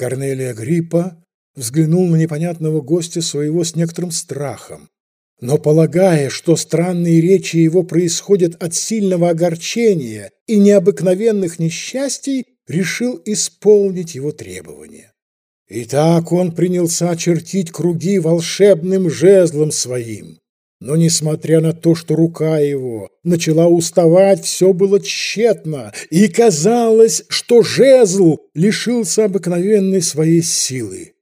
Корнелия Гриппа взглянул на непонятного гостя своего с некоторым страхом. Но, полагая, что странные речи его происходят от сильного огорчения и необыкновенных несчастий, решил исполнить его требования. Итак, он принялся чертить круги волшебным жезлом своим. Но, несмотря на то, что рука его начала уставать, все было тщетно, и казалось, что жезл лишился обыкновенной своей силы.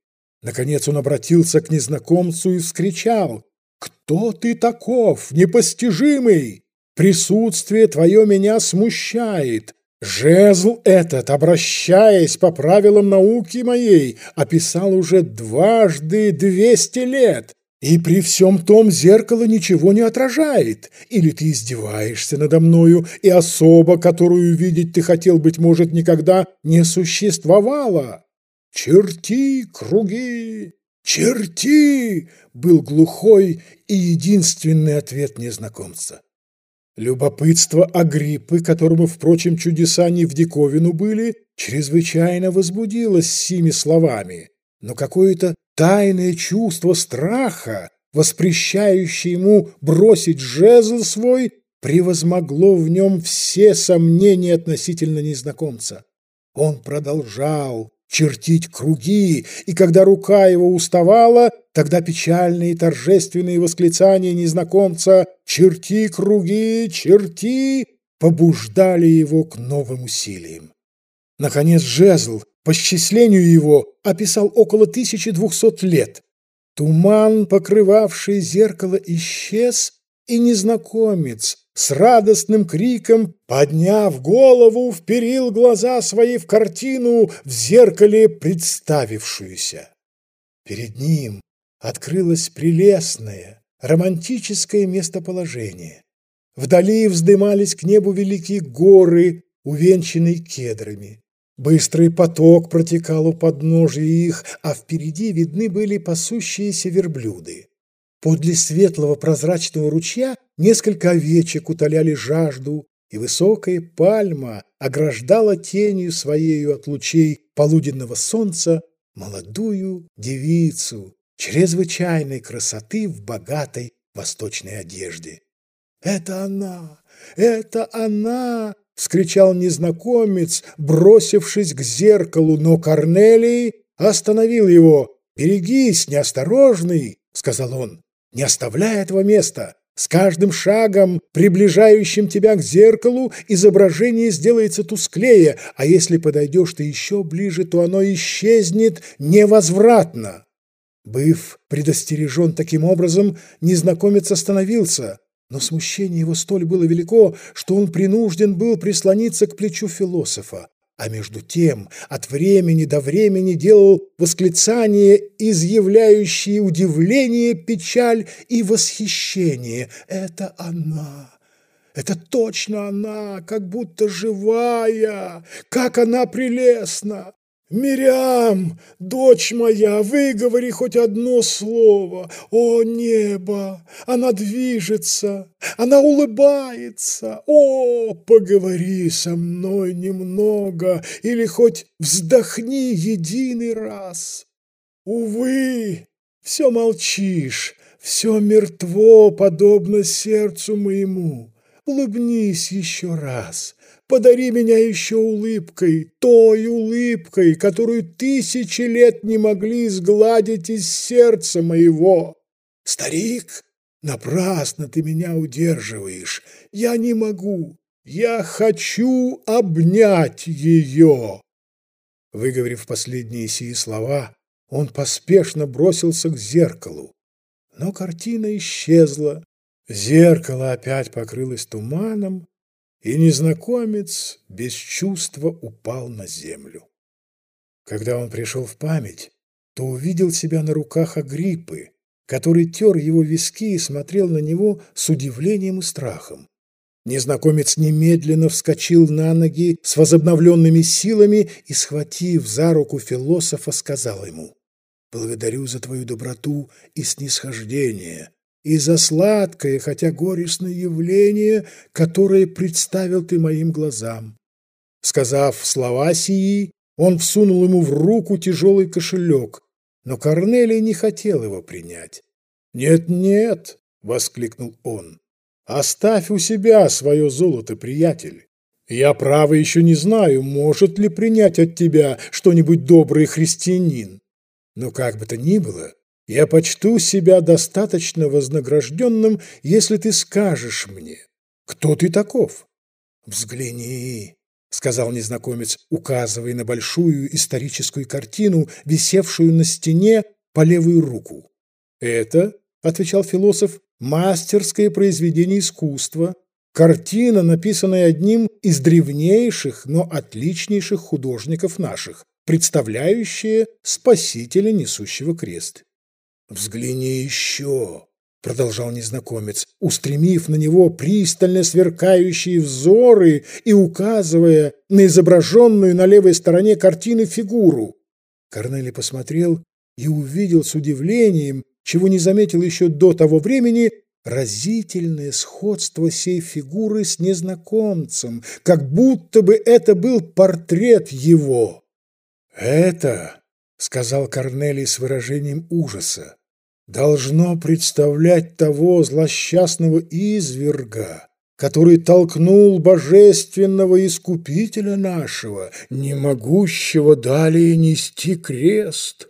Наконец он обратился к незнакомцу и вскричал «Кто ты таков, непостижимый? Присутствие твое меня смущает. Жезл этот, обращаясь по правилам науки моей, описал уже дважды двести лет, и при всем том зеркало ничего не отражает. Или ты издеваешься надо мною, и особа, которую видеть ты хотел, быть может, никогда не существовала. Черти круги, черти, был глухой и единственный ответ незнакомца. Любопытство Агриппы, которому, впрочем, чудеса не в диковину были, чрезвычайно возбудилось сими словами, но какое-то тайное чувство страха, воспрещающее ему бросить жезл свой, превозмогло в нем все сомнения относительно незнакомца. Он продолжал чертить круги, и когда рука его уставала, тогда печальные торжественные восклицания незнакомца «Черти круги, черти!» побуждали его к новым усилиям. Наконец жезл, по счислению его, описал около 1200 лет. Туман, покрывавший зеркало, исчез, и незнакомец с радостным криком, подняв голову, вперил глаза свои в картину в зеркале представившуюся. Перед ним открылось прелестное, романтическое местоположение. Вдали вздымались к небу великие горы, увенчанные кедрами. Быстрый поток протекал у подножия их, а впереди видны были пасущиеся верблюды. Подле светлого прозрачного ручья несколько овечек утоляли жажду, и высокая пальма ограждала тенью своею от лучей полуденного солнца молодую девицу чрезвычайной красоты в богатой восточной одежде. «Это она! Это она!» — вскричал незнакомец, бросившись к зеркалу, но Корнелий остановил его. «Берегись, неосторожный!» — сказал он. Не оставляй этого места. С каждым шагом, приближающим тебя к зеркалу, изображение сделается тусклее, а если подойдешь ты еще ближе, то оно исчезнет невозвратно. Быв предостережен таким образом, незнакомец остановился, но смущение его столь было велико, что он принужден был прислониться к плечу философа а между тем от времени до времени делал восклицания, изъявляющие удивление, печаль и восхищение. Это она! Это точно она, как будто живая! Как она прелестна! «Мириам, дочь моя, выговори хоть одно слово! О, небо! Она движется! Она улыбается! О, поговори со мной немного или хоть вздохни единый раз! Увы, все молчишь, все мертво, подобно сердцу моему! Улыбнись еще раз!» Подари меня еще улыбкой, той улыбкой, которую тысячи лет не могли сгладить из сердца моего. Старик, напрасно ты меня удерживаешь. Я не могу. Я хочу обнять ее. Выговорив последние сии слова, он поспешно бросился к зеркалу. Но картина исчезла. Зеркало опять покрылось туманом, и незнакомец без чувства упал на землю. Когда он пришел в память, то увидел себя на руках Агриппы, который тер его виски и смотрел на него с удивлением и страхом. Незнакомец немедленно вскочил на ноги с возобновленными силами и, схватив за руку философа, сказал ему, «Благодарю за твою доброту и снисхождение и за сладкое, хотя горестное явление, которое представил ты моим глазам. Сказав слова сии, Он всунул ему в руку тяжелый кошелек, но Корнелий не хотел его принять. «Нет-нет!» — воскликнул он. «Оставь у себя свое золото, приятель. Я, право, еще не знаю, может ли принять от тебя что-нибудь добрый христианин. Но как бы то ни было, я почту себя достаточно вознагражденным, если ты скажешь мне, кто ты таков. Взгляни, — сказал незнакомец, указывая на большую историческую картину, висевшую на стене по левую руку. «Это, — отвечал философ, — мастерское произведение искусства, Картина, написанная одним из древнейших, но отличнейших художников наших, представляющая Спасителя, несущего крест. «Взгляни еще!» — продолжал незнакомец, устремив на него пристально сверкающие взоры и указывая на изображенную на левой стороне картины фигуру. Корнелий посмотрел и увидел с удивлением, чего не заметил еще до того времени, разительное сходство сей фигуры с незнакомцем, как будто бы это был портрет его. «Это, — сказал Корнелий с выражением ужаса, — должно представлять того злосчастного изверга, который толкнул божественного искупителя нашего, не могущего далее нести крест».